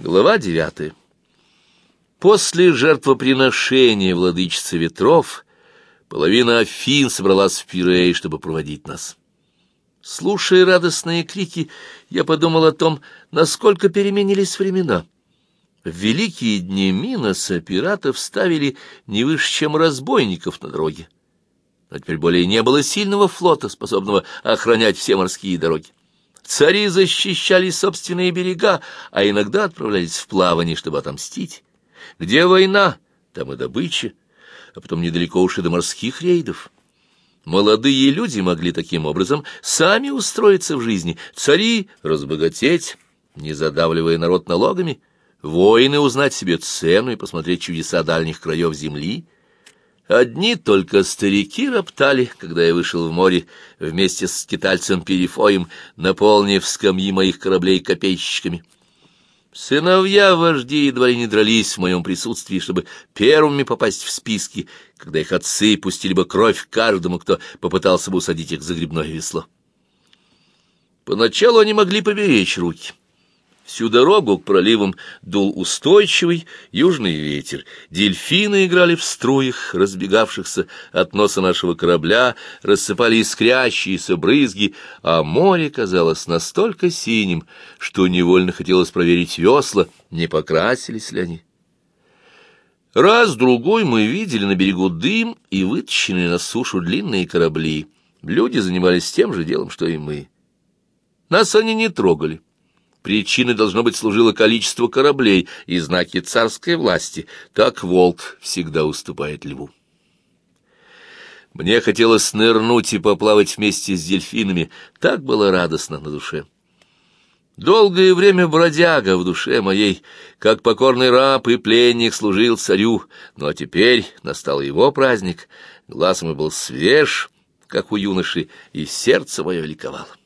Глава девятая. После жертвоприношения владычицы ветров половина Афин собралась в Пирей, чтобы проводить нас. Слушая радостные крики, я подумал о том, насколько переменились времена. В великие дни Миноса пиратов ставили не выше, чем разбойников на дороге. Но теперь более не было сильного флота, способного охранять все морские дороги. Цари защищали собственные берега, а иногда отправлялись в плавание, чтобы отомстить. Где война, там и добыча, а потом недалеко уж и до морских рейдов. Молодые люди могли таким образом сами устроиться в жизни, цари разбогатеть, не задавливая народ налогами, воины узнать себе цену и посмотреть чудеса дальних краев земли — Одни только старики роптали, когда я вышел в море вместе с китальцем Перифоем, наполнив скамьи моих кораблей копейщиками. Сыновья вожди едва ли не дрались в моем присутствии, чтобы первыми попасть в списки, когда их отцы пустили бы кровь каждому, кто попытался бы усадить их за грибное весло. Поначалу они могли поберечь руки — Всю дорогу к проливам дул устойчивый южный ветер. Дельфины играли в струях, разбегавшихся от носа нашего корабля, рассыпали искрящиеся брызги, а море казалось настолько синим, что невольно хотелось проверить весла, не покрасились ли они. Раз-другой мы видели на берегу дым и вытащенные на сушу длинные корабли. Люди занимались тем же делом, что и мы. Нас они не трогали. Причиной, должно быть, служило количество кораблей и знаки царской власти. Так волк всегда уступает льву. Мне хотелось нырнуть и поплавать вместе с дельфинами. Так было радостно на душе. Долгое время бродяга в душе моей, как покорный раб и пленник, служил царю, ну а теперь настал его праздник, глаз мой был свеж, как у юноши, и сердце мое ликовало.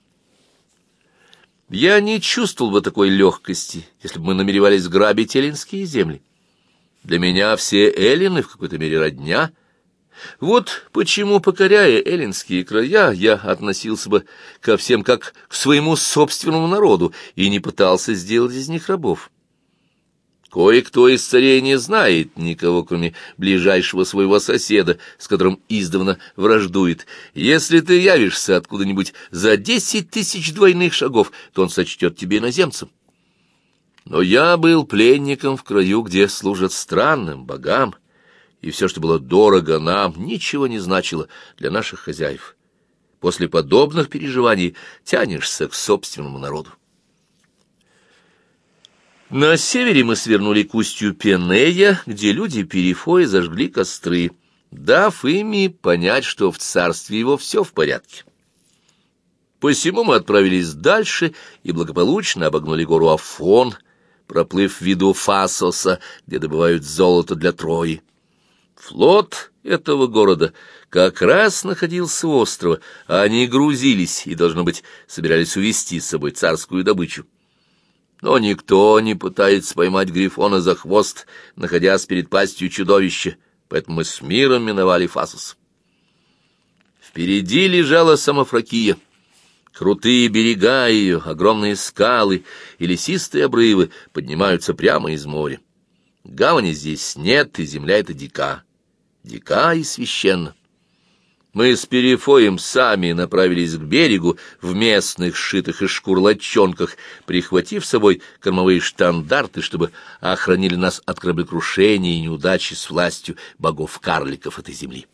Я не чувствовал бы такой легкости, если бы мы намеревались грабить эллинские земли. Для меня все эллины в какой-то мере родня. Вот почему, покоряя эллинские края, я относился бы ко всем как к своему собственному народу и не пытался сделать из них рабов. Кое-кто из царей не знает никого, кроме ближайшего своего соседа, с которым издавна враждует. Если ты явишься откуда-нибудь за десять тысяч двойных шагов, то он сочтет тебе иноземцем. Но я был пленником в краю, где служат странным богам, и все, что было дорого нам, ничего не значило для наших хозяев. После подобных переживаний тянешься к собственному народу. На севере мы свернули к устью Пенея, где люди Перифои зажгли костры, дав ими понять, что в царстве его все в порядке. Посему мы отправились дальше и благополучно обогнули гору Афон, проплыв в виду Фасоса, где добывают золото для Трои. Флот этого города как раз находился у острова, а они грузились и, должно быть, собирались увезти с собой царскую добычу. Но никто не пытается поймать Грифона за хвост, находясь перед пастью чудовища, поэтому мы с миром миновали Фасус. Впереди лежала самофракия. Крутые берега ее, огромные скалы и лесистые обрывы поднимаются прямо из моря. Гавани здесь нет, и земля эта дика. Дика и священна. Мы с Перефоем сами направились к берегу в местных сшитых из шкур лодчонках, прихватив с собой кормовые штандарты, чтобы охранили нас от кораблекрушения и неудачи с властью богов-карликов этой земли.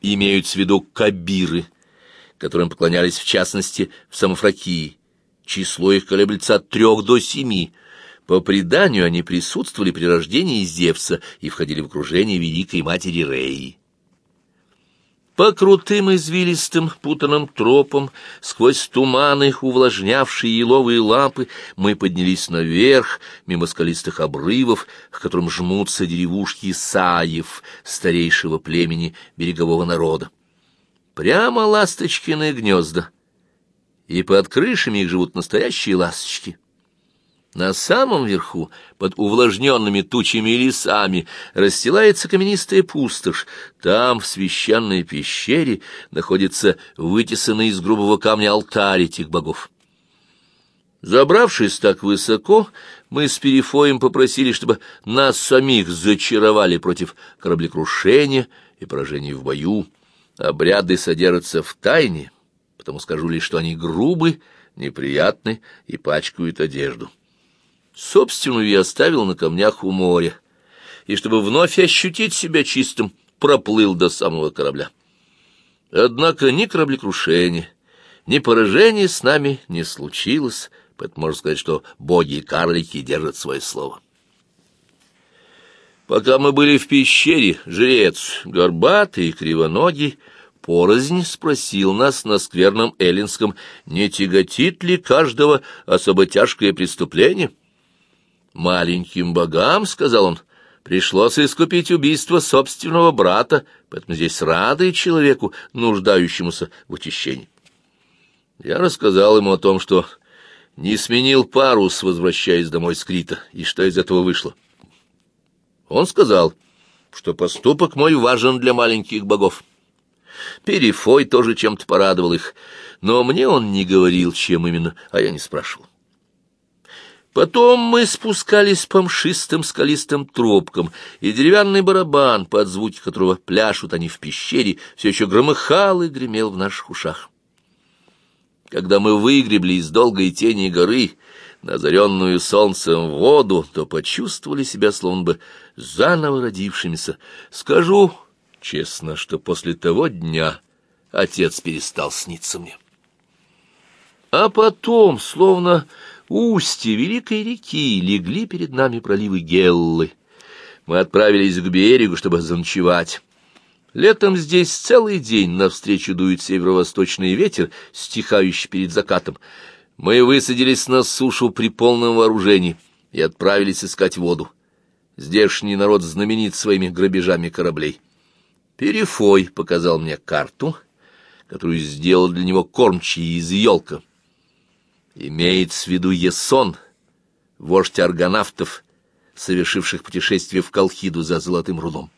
Имеют в виду кабиры, которым поклонялись в частности в Самофракии. Число их колеблется от трех до семи. По преданию они присутствовали при рождении Зевса и входили в окружение великой матери Реи. По крутым извилистым путанным тропам, сквозь туманы, увлажнявшие еловые лампы, мы поднялись наверх, мимо скалистых обрывов, к которым жмутся деревушки Саев, старейшего племени берегового народа. Прямо ласточкиные гнезда, и под крышами их живут настоящие ласточки. На самом верху, под увлажненными тучами и лесами, расстилается каменистая пустошь. Там, в священной пещере, находится вытесанный из грубого камня алтарь этих богов. Забравшись так высоко, мы с Перефоем попросили, чтобы нас самих зачаровали против кораблекрушения и поражений в бою. Обряды содержатся в тайне, потому скажу лишь, что они грубы, неприятны и пачкают одежду. Собственную я оставил на камнях у моря, и чтобы вновь ощутить себя чистым, проплыл до самого корабля. Однако ни кораблекрушения, ни поражения с нами не случилось, поэтому можно сказать, что боги и карлики держат свое слово. Пока мы были в пещере, жрец, горбатый и кривоногий, порознь спросил нас на скверном эллинском, не тяготит ли каждого особо тяжкое преступление. «Маленьким богам, — сказал он, — пришлось искупить убийство собственного брата, поэтому здесь рады человеку, нуждающемуся в утещении». Я рассказал ему о том, что не сменил парус, возвращаясь домой с Крита, и что из этого вышло. Он сказал, что поступок мой важен для маленьких богов. Перифой тоже чем-то порадовал их, но мне он не говорил, чем именно, а я не спрашивал. Потом мы спускались по мшистым скалистым тропкам, и деревянный барабан, под звуки которого пляшут они в пещере, все еще громыхал и гремел в наших ушах. Когда мы выгребли из долгой тени горы на озаренную солнцем воду, то почувствовали себя словно бы заново родившимися. Скажу честно, что после того дня отец перестал сниться мне. А потом, словно устье великой реки, легли перед нами проливы Геллы. Мы отправились к берегу, чтобы заночевать. Летом здесь целый день навстречу дует северо-восточный ветер, стихающий перед закатом. Мы высадились на сушу при полном вооружении и отправились искать воду. Здешний народ знаменит своими грабежами кораблей. Перефой показал мне карту, которую сделал для него кормчий из елка. Имеет в виду Есон, вождь аргонавтов, совершивших путешествие в Колхиду за золотым рудом.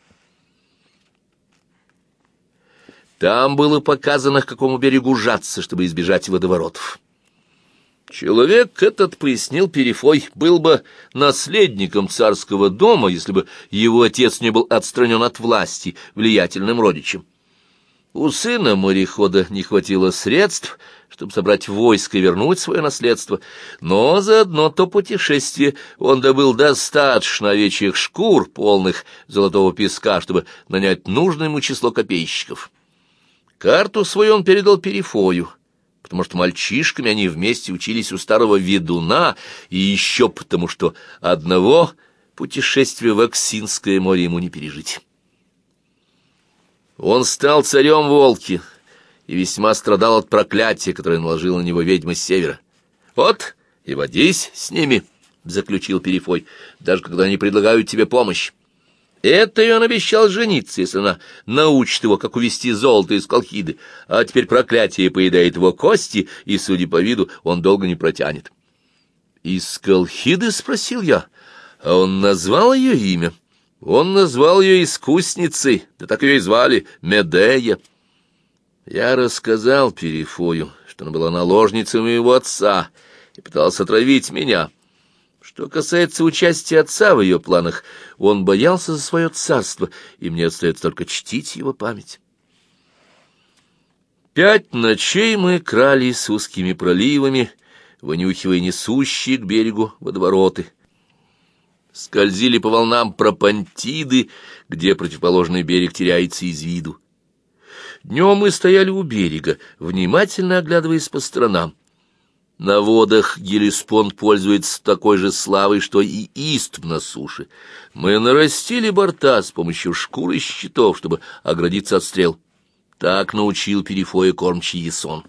Там было показано, к какому берегу жаться, чтобы избежать водоворотов. Человек этот, пояснил Перефой, был бы наследником царского дома, если бы его отец не был отстранен от власти влиятельным родичем. У сына морехода не хватило средств, чтобы собрать войско и вернуть свое наследство, но за одно то путешествие он добыл достаточно овечьих шкур, полных золотого песка, чтобы нанять нужное ему число копейщиков. Карту свою он передал Перифою, потому что мальчишками они вместе учились у старого ведуна, и еще потому, что одного путешествия в Оксинское море ему не пережить. Он стал царем волки и весьма страдал от проклятия, которое наложила на него ведьма с севера. «Вот и водись с ними», — заключил Перифой, — «даже когда они предлагают тебе помощь. Это и он обещал жениться, если она научит его, как увести золото из колхиды, а теперь проклятие поедает его кости, и, судя по виду, он долго не протянет. «Из колхиды?» — спросил я. А он назвал ее имя. Он назвал ее искусницей, да так ее и звали, Медея. Я рассказал Перифою, что она была наложницей моего отца и пытался отравить меня. Что касается участия отца в ее планах, он боялся за свое царство, и мне остается только чтить его память. Пять ночей мы крались узкими проливами, вынюхивая несущие к берегу водовороты. Скользили по волнам пропантиды, где противоположный берег теряется из виду. Днем мы стояли у берега, внимательно оглядываясь по сторонам. На водах Гелеспонд пользуется такой же славой, что и Истм на суше. Мы нарастили борта с помощью шкуры и щитов, чтобы оградиться от стрел. Так научил Перифоя кормчий Ясон.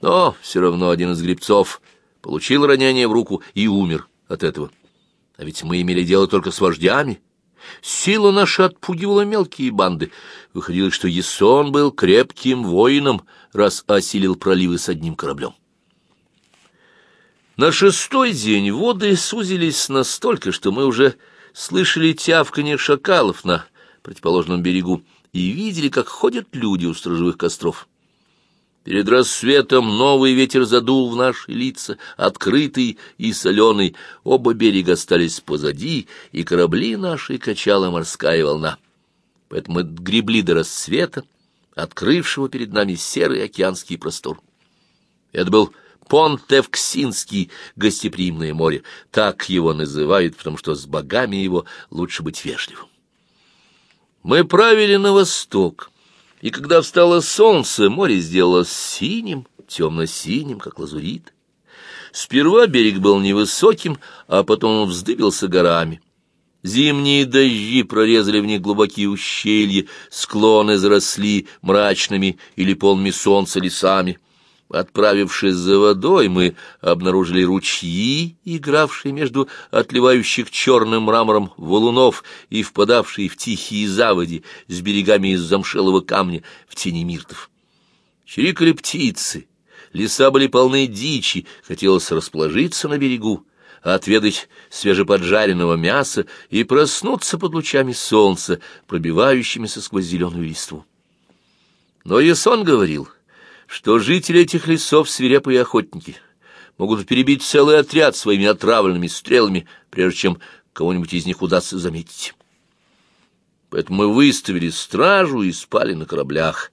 Но все равно один из гребцов получил ранение в руку и умер от этого. А ведь мы имели дело только с вождями. Сила наша отпугивала мелкие банды. Выходило, что Ясон был крепким воином, раз осилил проливы с одним кораблем. На шестой день воды сузились настолько, что мы уже слышали тявканье шакалов на противоположном берегу и видели, как ходят люди у сторожевых костров. Перед рассветом новый ветер задул в наши лица, открытый и соленый. Оба берега остались позади, и корабли наши качала морская волна. Поэтому мы гребли до рассвета, открывшего перед нами серый океанский простор. Это был Понтевксинский гостеприимное море. Так его называют, потому что с богами его лучше быть вежливым. Мы правили на восток, и когда встало солнце, море сделалось синим, темно-синим, как лазурит. Сперва берег был невысоким, а потом он вздыбился горами. Зимние дожди прорезали в них глубокие ущелья, склоны заросли мрачными или полными солнца лесами. Отправившись за водой, мы обнаружили ручьи, игравшие между отливающих черным мрамором валунов и впадавшие в тихие заводи с берегами из замшелого камня в тени миртов. Чирикали птицы, леса были полны дичи, хотелось расположиться на берегу, отведать свежеподжаренного мяса и проснуться под лучами солнца, пробивающимися сквозь зеленую листву. Но Ясон говорил — что жители этих лесов свирепые охотники могут перебить целый отряд своими отравленными стрелами, прежде чем кого-нибудь из них удастся заметить. Поэтому мы выставили стражу и спали на кораблях.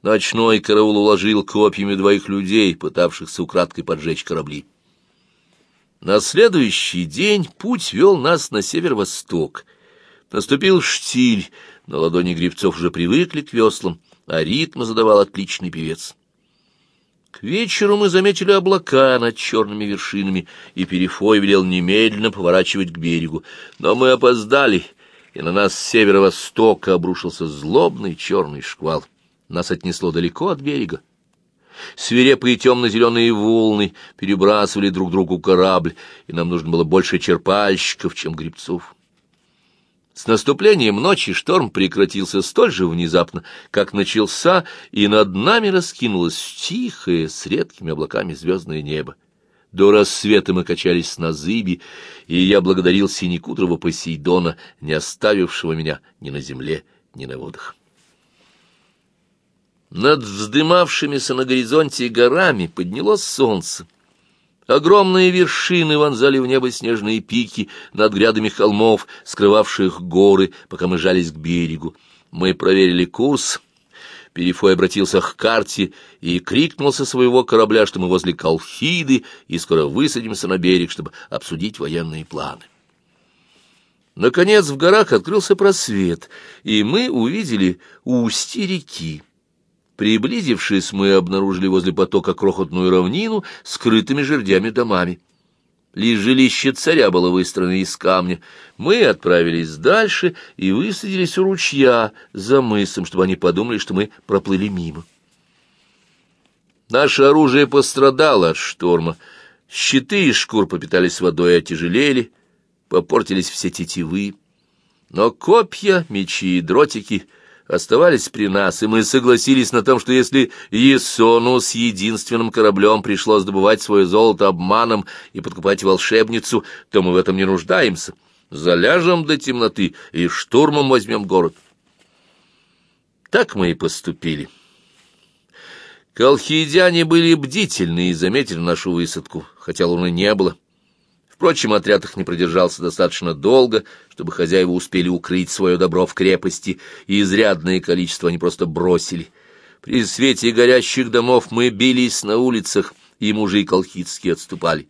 Ночной караул уложил копьями двоих людей, пытавшихся украдкой поджечь корабли. На следующий день путь вел нас на северо-восток. Наступил штиль, на ладони гребцов уже привыкли к веслам, а ритм задавал отличный певец. К вечеру мы заметили облака над черными вершинами, и Перефой велел немедленно поворачивать к берегу. Но мы опоздали, и на нас с северо-востока обрушился злобный черный шквал. Нас отнесло далеко от берега. Свирепые темно-зеленые волны перебрасывали друг другу корабль, и нам нужно было больше черпальщиков, чем грибцов. С наступлением ночи шторм прекратился столь же внезапно, как начался, и над нами раскинулось тихое, с редкими облаками звездное небо. До рассвета мы качались на зыби, и я благодарил Синекудрова Посейдона, не оставившего меня ни на земле, ни на водах. Над вздымавшимися на горизонте горами поднялось солнце. Огромные вершины вонзали в небо снежные пики над грядами холмов, скрывавших горы, пока мы жались к берегу. Мы проверили курс. Перефой обратился к карте и крикнул со своего корабля, что мы возле Колхиды и скоро высадимся на берег, чтобы обсудить военные планы. Наконец в горах открылся просвет, и мы увидели устье реки. Приблизившись, мы обнаружили возле потока крохотную равнину с скрытыми жердями домами. Лишь жилище царя было выстроено из камня. Мы отправились дальше и высадились у ручья за мысом, чтобы они подумали, что мы проплыли мимо. Наше оружие пострадало от шторма. Щиты из шкур попитались водой и отяжелели, попортились все тетивы. Но копья, мечи и дротики — оставались при нас, и мы согласились на том, что если Есону с единственным кораблем пришлось добывать свое золото обманом и подкупать волшебницу, то мы в этом не нуждаемся. Заляжем до темноты и штурмом возьмем город. Так мы и поступили. Колхидяне были бдительны и заметили нашу высадку, хотя луны не было. Впрочем, отряд их не продержался достаточно долго, чтобы хозяева успели укрыть свое добро в крепости, и изрядное количество они просто бросили. При свете горящих домов мы бились на улицах, и мужи колхидские отступали.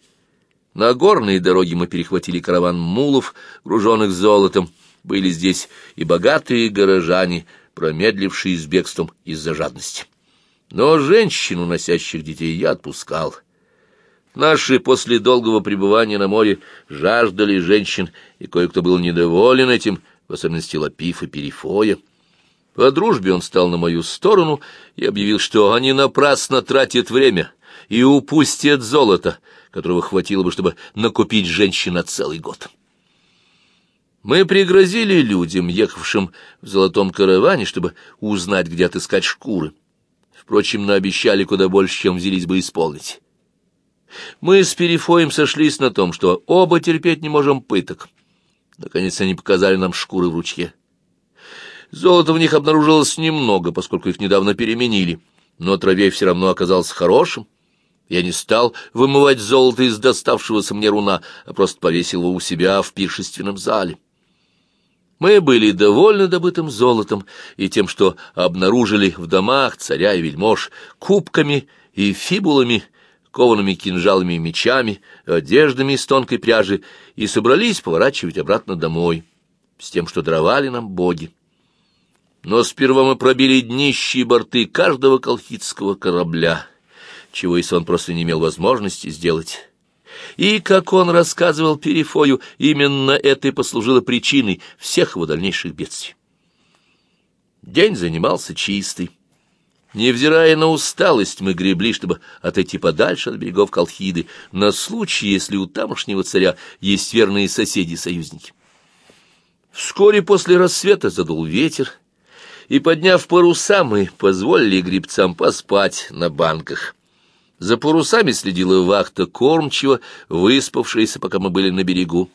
На горные дороги мы перехватили караван мулов, груженных золотом. Были здесь и богатые горожане, промедлившие с бегством из-за жадности. Но женщин, уносящих детей, я отпускал — Наши после долгого пребывания на море жаждали женщин, и кое-кто был недоволен этим, в особенности Лапиф и Перифоя. По дружбе он стал на мою сторону и объявил, что они напрасно тратят время и упустят золото, которого хватило бы, чтобы накупить женщин на целый год. Мы пригрозили людям, ехавшим в золотом караване, чтобы узнать, где отыскать шкуры. Впрочем, наобещали куда больше, чем взялись бы исполнить. Мы с Перифоем сошлись на том, что оба терпеть не можем пыток. Наконец они показали нам шкуры в ручье. Золота в них обнаружилось немного, поскольку их недавно переменили. но травей все равно оказался хорошим. Я не стал вымывать золото из доставшегося мне руна, а просто повесил его у себя в пиршественном зале. Мы были довольны добытым золотом и тем, что обнаружили в домах царя и вельмож кубками и фибулами, коваными кинжалами и мечами, одеждами из тонкой пряжи, и собрались поворачивать обратно домой, с тем, что дровали нам боги. Но сперва мы пробили днищие борты каждого колхидского корабля, чего Исон просто не имел возможности сделать. И, как он рассказывал Перифою, именно это и послужило причиной всех его дальнейших бедствий. День занимался чистый. Невзирая на усталость, мы гребли, чтобы отойти подальше от берегов Колхиды, на случай, если у тамошнего царя есть верные соседи-союзники. Вскоре после рассвета задул ветер, и, подняв паруса, мы позволили гребцам поспать на банках. За парусами следила вахта кормчего, выспавшаяся, пока мы были на берегу.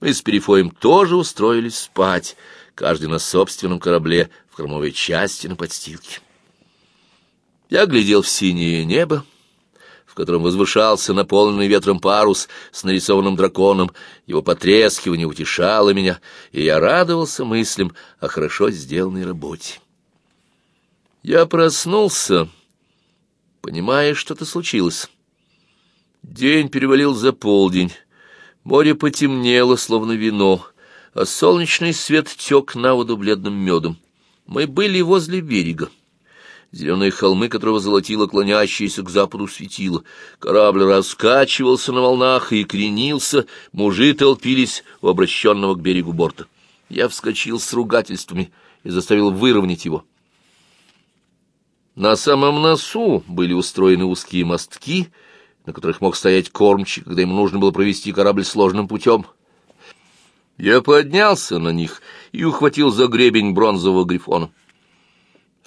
Мы с Перефоем тоже устроились спать, каждый на собственном корабле, в кормовой части на подстилке. Я глядел в синее небо, в котором возвышался наполненный ветром парус с нарисованным драконом. Его потрескивание утешало меня, и я радовался мыслям о хорошо сделанной работе. Я проснулся понимая, что-то случилось. День перевалил за полдень, море потемнело, словно вино, а солнечный свет тек на воду бледным медом. Мы были возле берега. Зеленые холмы, которого золотило клонящееся к западу светило. Корабль раскачивался на волнах и кренился, мужи толпились у обращенного к берегу борта. Я вскочил с ругательствами и заставил выровнять его. На самом носу были устроены узкие мостки, на которых мог стоять кормчик, когда ему нужно было провести корабль сложным путем. Я поднялся на них и ухватил за гребень бронзового грифона.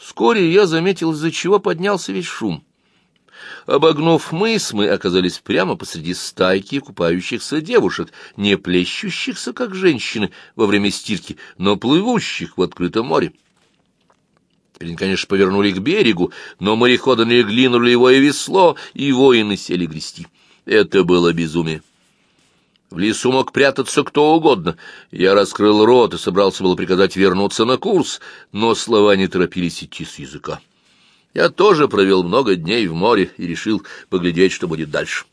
Вскоре я заметил, из-за чего поднялся весь шум. Обогнув мыс, мы оказались прямо посреди стайки купающихся девушек, не плещущихся, как женщины, во время стирки, но плывущих в открытом море. Теперь конечно, повернули к берегу, но мореходы легли на рулевое весло, и воины сели грести. Это было безумие. В лесу мог прятаться кто угодно. Я раскрыл рот и собрался было приказать вернуться на курс, но слова не торопились идти с языка. Я тоже провел много дней в море и решил поглядеть, что будет дальше.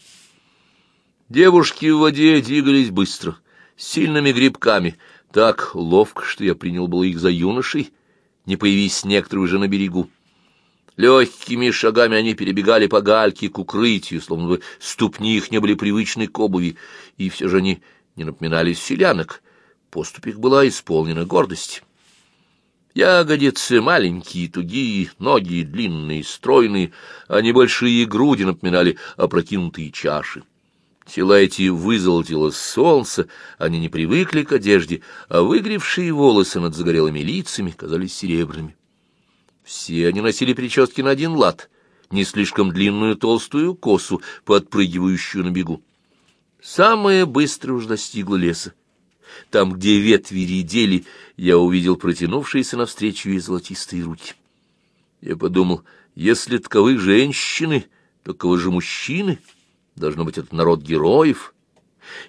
Девушки в воде двигались быстро, сильными грибками, так ловко, что я принял было их за юношей, не появись некоторые уже на берегу. Легкими шагами они перебегали по гальке к укрытию, словно бы ступни их не были привычны к обуви, и все же они не напоминали селянок. Поступь их была исполнена гордость. Ягодицы маленькие, тугие, ноги длинные, стройные, а небольшие груди напоминали опрокинутые чаши. Тела эти вызолотило солнце, они не привыкли к одежде, а выгревшие волосы над загорелыми лицами казались серебряными. Все они носили прически на один лад, не слишком длинную толстую косу, подпрыгивающую на бегу. Самое быстро уж достигло леса. Там, где ветви редели, я увидел протянувшиеся навстречу ей золотистые руки. Я подумал, если таковы женщины, то кого же мужчины — Должно быть, это народ героев.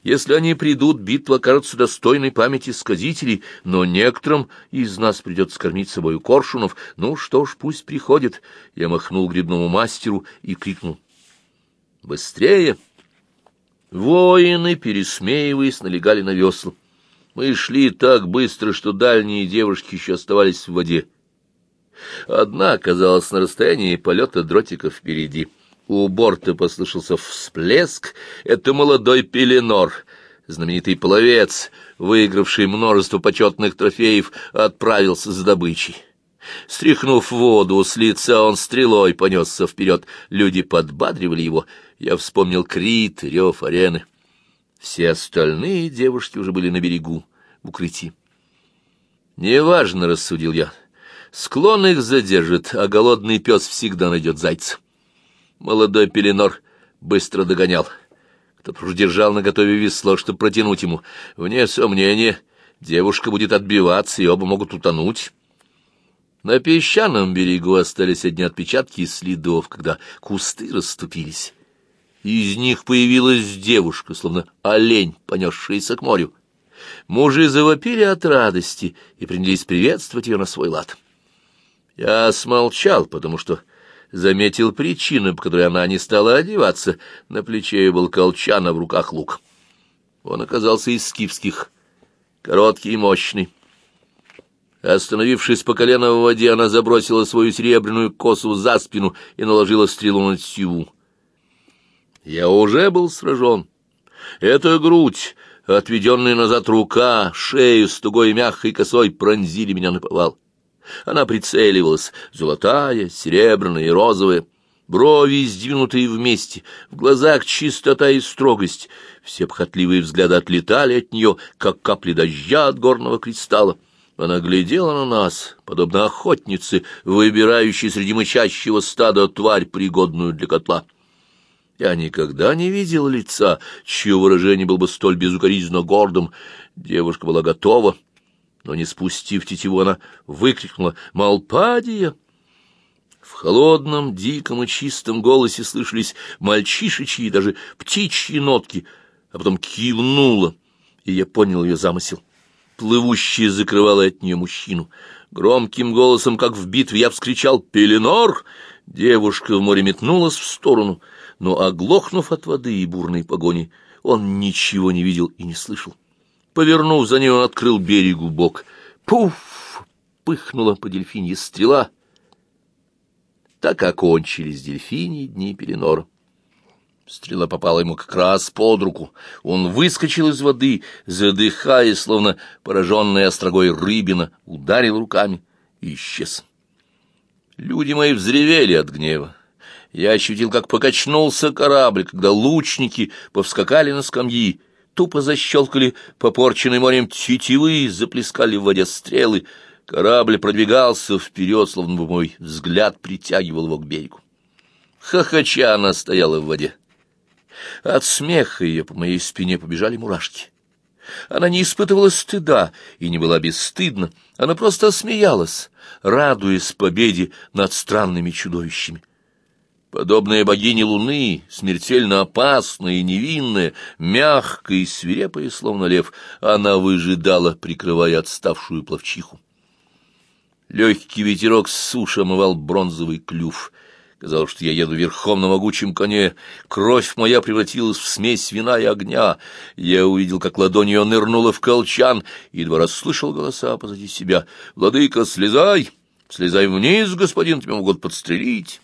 Если они придут, битва окажется достойной памяти сказителей, но некоторым из нас придется кормить собою коршунов. Ну что ж, пусть приходит. Я махнул грибному мастеру и крикнул. «Быстрее!» Воины, пересмеиваясь, налегали на весла. Мы шли так быстро, что дальние девушки еще оставались в воде. Одна оказалась на расстоянии полета дротика впереди. У борта послышался всплеск. Это молодой Пеленор, знаменитый пловец, выигравший множество почетных трофеев, отправился с добычей. Стряхнув воду с лица, он стрелой понесся вперед. Люди подбадривали его. Я вспомнил крит, рев арены. Все остальные девушки уже были на берегу, в укрытии. «Неважно», — рассудил я. «Склон их задержит, а голодный пес всегда найдет зайца». Молодой Пеленор быстро догонял. Кто-то держал наготове весло, чтобы протянуть ему. Вне сомнения, девушка будет отбиваться, и оба могут утонуть. На песчаном берегу остались одни отпечатки следов, когда кусты расступились. Из них появилась девушка, словно олень, понесшаяся к морю. Мужи завопили от радости и принялись приветствовать ее на свой лад. Я смолчал, потому что заметил причину, по которой она не стала одеваться. На плече ее был колчан, а в руках лук. Он оказался из скифских, короткий и мощный. Остановившись по колено в воде, она забросила свою серебряную косу за спину и наложила стрелу на тетиву. Я уже был сражен. Эта грудь, отведенная назад рука, шею с тугой мягкой косой пронзили меня на повал. Она прицеливалась, золотая, серебряная и розовая, брови сдвинутые вместе, в глазах чистота и строгость. Все похотливые взгляды отлетали от нее, как капли дождя от горного кристалла. Она глядела на нас, подобно охотнице, выбирающей среди мычащего стада тварь, пригодную для котла. Я никогда не видел лица, чье выражение было бы столь безукоризненно гордым. Девушка была готова, но, не спустив тетиву, она выкрикнула «Малпадия!». В холодном, диком и чистом голосе слышались мальчишечьи и даже птичьи нотки, а потом кивнула, и я понял ее замысел. Плывущая закрывала от нее мужчину. Громким голосом, как в битве, я вскричал «Пеленор!». Девушка в море метнулась в сторону — но, оглохнув от воды и бурной погони, он ничего не видел и не слышал. Повернув за он открыл берегу бок. Пуф! Пыхнула по дельфинье стрела. Так окончились дельфини дни Пеленора. Стрела попала ему как раз под руку. Он выскочил из воды, задыхаясь, словно пораженная острогой рыбина, ударил руками и исчез. Люди мои взревели от гнева. Я ощутил, как покачнулся корабль, когда лучники повскакали на скамьи, тупо защелкали попорченный морем тетивы, заплескали в воде стрелы. Корабль продвигался вперед, словно бы мой взгляд притягивал его к берегу. Хохоча она стояла в воде. От смеха ее по моей спине побежали мурашки. Она не испытывала стыда и не была бесстыдна, она просто смеялась, радуясь победе над странными чудовищами. Подобная богине Луны, смертельно опасная и невинная, мягкая и свирепая, словно лев, она выжидала, прикрывая отставшую пловчиху. Легкий ветерок с суши омывал бронзовый клюв. Казалось, что я еду верхом на могучем коне. Кровь моя превратилась в смесь вина и огня. Я увидел, как ладонь ее нырнула в колчан, и едва расслышал голоса позади себя. «Владыка, слезай! Слезай вниз, господин, тебя могут подстрелить!»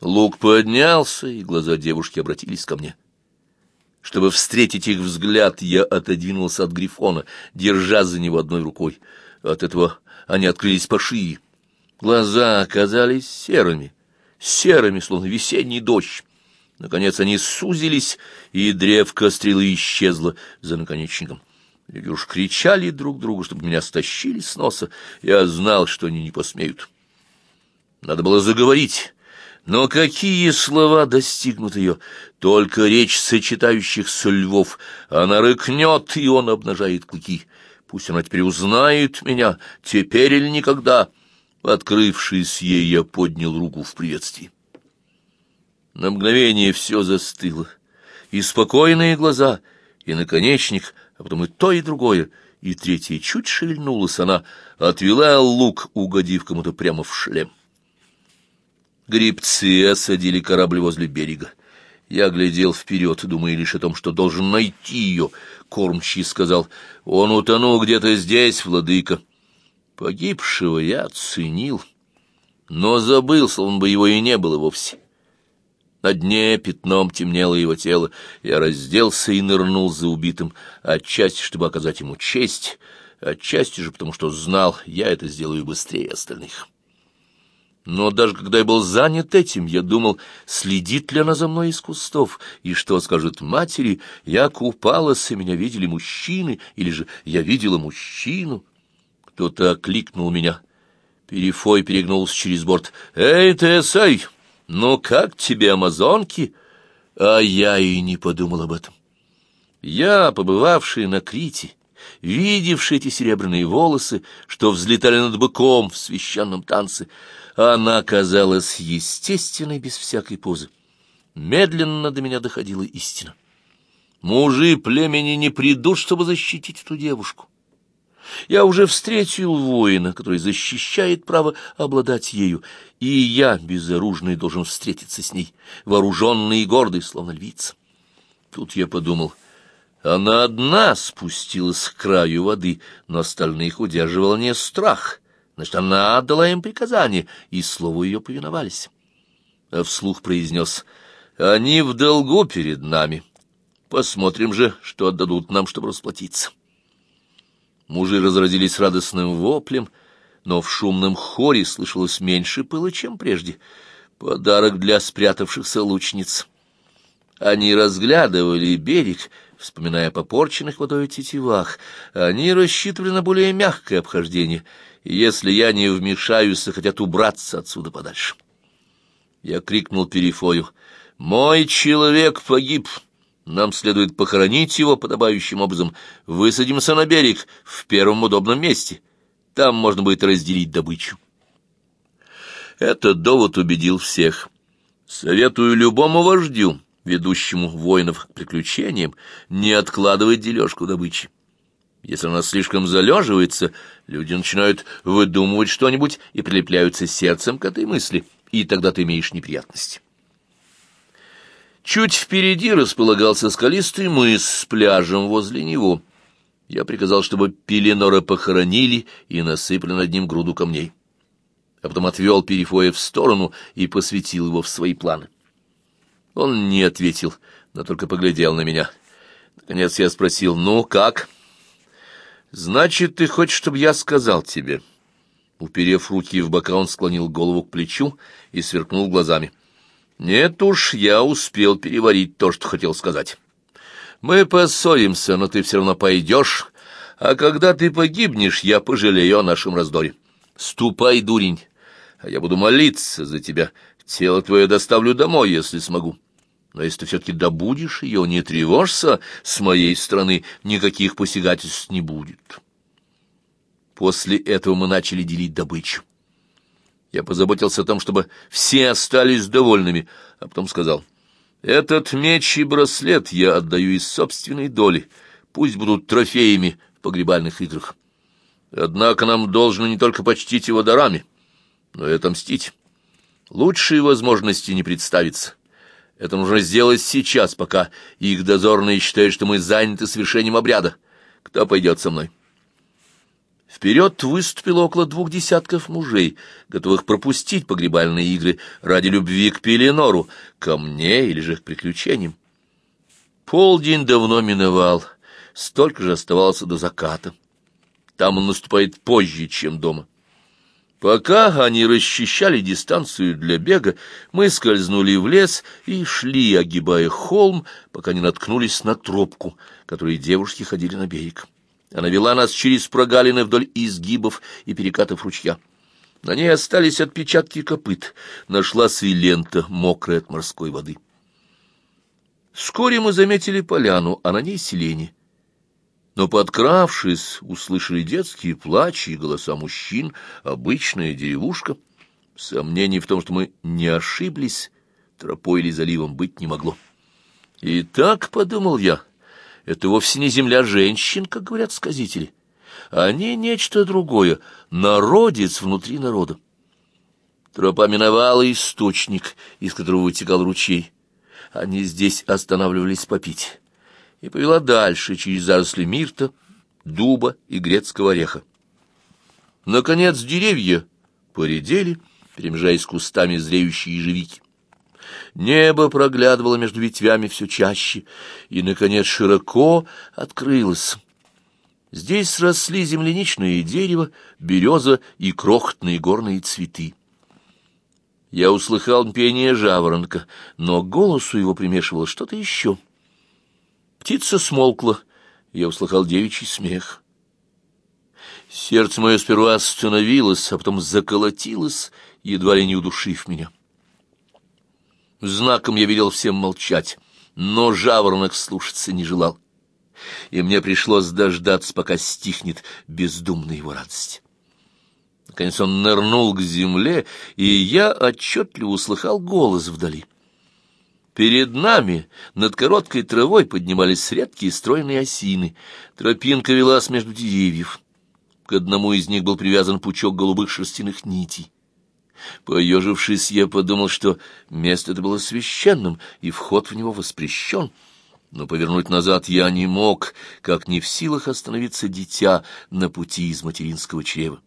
Лук поднялся, и глаза девушки обратились ко мне. Чтобы встретить их взгляд, я отодвинулся от Грифона, держа за него одной рукой. От этого они открылись по шее. Глаза оказались серыми, серыми, словно весенний дождь. Наконец они сузились, и древко стрелы исчезло за наконечником. Люди уж кричали друг другу, чтобы меня стащили с носа. Я знал, что они не посмеют. Надо было заговорить но какие слова достигнут ее? Только речь сочетающихся львов. Она рыкнет, и он обнажает клыки. Пусть она теперь узнает меня, теперь или никогда. Открывшись ей, я поднял руку в приветствии. На мгновение все застыло. И спокойные глаза, и наконечник, а потом и то, и другое, и третье чуть шевельнулась она, отвела лук, угодив кому-то прямо в шлем. Грибцы осадили корабль возле берега. Я глядел вперед, думая лишь о том, что должен найти ее. Кормчий сказал, он утонул где-то здесь, владыка. Погибшего я ценил, но забыл, словно бы его и не было вовсе. На дне пятном темнело его тело. Я разделся и нырнул за убитым, отчасти, чтобы оказать ему честь, отчасти же потому, что знал, я это сделаю быстрее остальных. Но даже когда я был занят этим, я думал, следит ли она за мной из кустов, и что скажет матери, я купалась, и меня видели мужчины, или же я видела мужчину. Кто-то окликнул меня. Перефой перегнулся через борт. «Эй, ты, Эсай, ну как тебе, амазонки?» А я и не подумал об этом. Я, побывавший на Крите, видевшая эти серебряные волосы, что взлетали над быком в священном танце, она казалась естественной без всякой позы. Медленно до меня доходила истина. Мужи племени не придут, чтобы защитить эту девушку. Я уже встретил воина, который защищает право обладать ею, и я, безоружный, должен встретиться с ней, вооруженный и гордый, словно львица. Тут я подумал, она одна спустилась к краю воды, но остальных удерживал не страх, значит, она отдала им приказание, и слову ее повиновались. А вслух произнес, они в долгу перед нами. Посмотрим же, что отдадут нам, чтобы расплатиться. Мужи разразились радостным воплем, но в шумном хоре слышалось меньше пыла, чем прежде. Подарок для спрятавшихся лучниц. Они разглядывали берег, вспоминая попорченных водой тетивах. Они рассчитывали на более мягкое обхождение, если я не вмешаюсь, хотят убраться отсюда подальше. Я крикнул Перифою. «Мой человек погиб!» Нам следует похоронить его подобающим образом. Высадимся на берег в первом удобном месте. Там можно будет разделить добычу. Этот довод убедил всех. Советую любому вождю, ведущему воинов к приключениям, не откладывать дележку добычи. Если она слишком залеживается, люди начинают выдумывать что-нибудь и прилепляются сердцем к этой мысли, и тогда ты имеешь неприятности. Чуть впереди располагался скалистый мыс с пляжем возле него. Я приказал, чтобы Пеленора похоронили и насыпали над ним груду камней. А потом отвел Перифоя в сторону и посвятил его в свои планы. Он не ответил, но только поглядел на меня. Наконец я спросил, «Ну, как?» «Значит, ты хочешь, чтобы я сказал тебе?» Уперев руки в бока, он склонил голову к плечу и сверкнул глазами. — нет уж, я успел переварить то, что хотел сказать. Мы поссоримся, но ты все равно пойдешь, а когда ты погибнешь, я пожалею о нашем раздоре. Ступай, дурень, а я буду молиться за тебя. Тело твое доставлю домой, если смогу. Но если ты все-таки добудешь ее, не тревожься, с моей стороны никаких посягательств не будет. После этого мы начали делить добычу. Я позаботился о том, чтобы все остались довольными, а потом сказал, «Этот меч и браслет я отдаю из собственной доли, пусть будут трофеями в погребальных играх. Однако нам должно не только почтить его дарами, но и отомстить. Лучшие возможности не представится. Это нужно сделать сейчас, пока их дозорные считают, что мы заняты совершением обряда. Кто пойдет со мной?» Вперед выступило около двух десятков мужей, готовых пропустить погребальные игры ради любви к Пеленору, ко мне или же к приключениям. Полдень давно миновал, столько же оставалось до заката. Там он наступает позже, чем дома. Пока они расчищали дистанцию для бега, мы скользнули в лес и шли, огибая холм, пока не наткнулись на тропку, которой девушки ходили на берег. Она вела нас через прогалины вдоль изгибов и перекатов ручья. На ней остались отпечатки копыт, нашлась и лента, мокрая от морской воды. Вскоре мы заметили поляну, а на ней селение. Но, подкравшись, услышали детские плачи и голоса мужчин, обычная деревушка. Сомнений в том, что мы не ошиблись, тропой или заливом быть не могло. И так, — подумал я, — это вовсе не земля женщин, как говорят сказители. Они нечто другое, народец внутри народа. Тропа миновала источник, из которого вытекал ручей. Они здесь останавливались попить. И повела дальше, через заросли мирта, дуба и грецкого ореха. Наконец деревья поредели, перемежаясь кустами зреющей ежевики. Небо проглядывало между ветвями все чаще, и, наконец, широко открылось. Здесь росли земляничное дерево, береза и крохотные горные цветы. Я услыхал пение жаворонка, но голосу его примешивало что-то еще. Птица смолкла, я услыхал девичий смех. Сердце мое сперва остановилось, а потом заколотилось, едва ли не удушив меня. Знаком я велел всем молчать, но жаворонок слушаться не желал. и мне пришлось дождаться, пока стихнет бездумная его радость. Наконец он нырнул к земле, и я отчетливо услыхал голос вдали. Перед нами над короткой травой поднимались редкие стройные осины. Тропинка велась между деревьев. К одному из них был привязан пучок голубых шерстяных нитей. Поежившись, я подумал, что место это было священным, и вход в него воспрещен. Но повернуть назад я не мог, как не в силах остановиться дитя на пути из материнского чрева.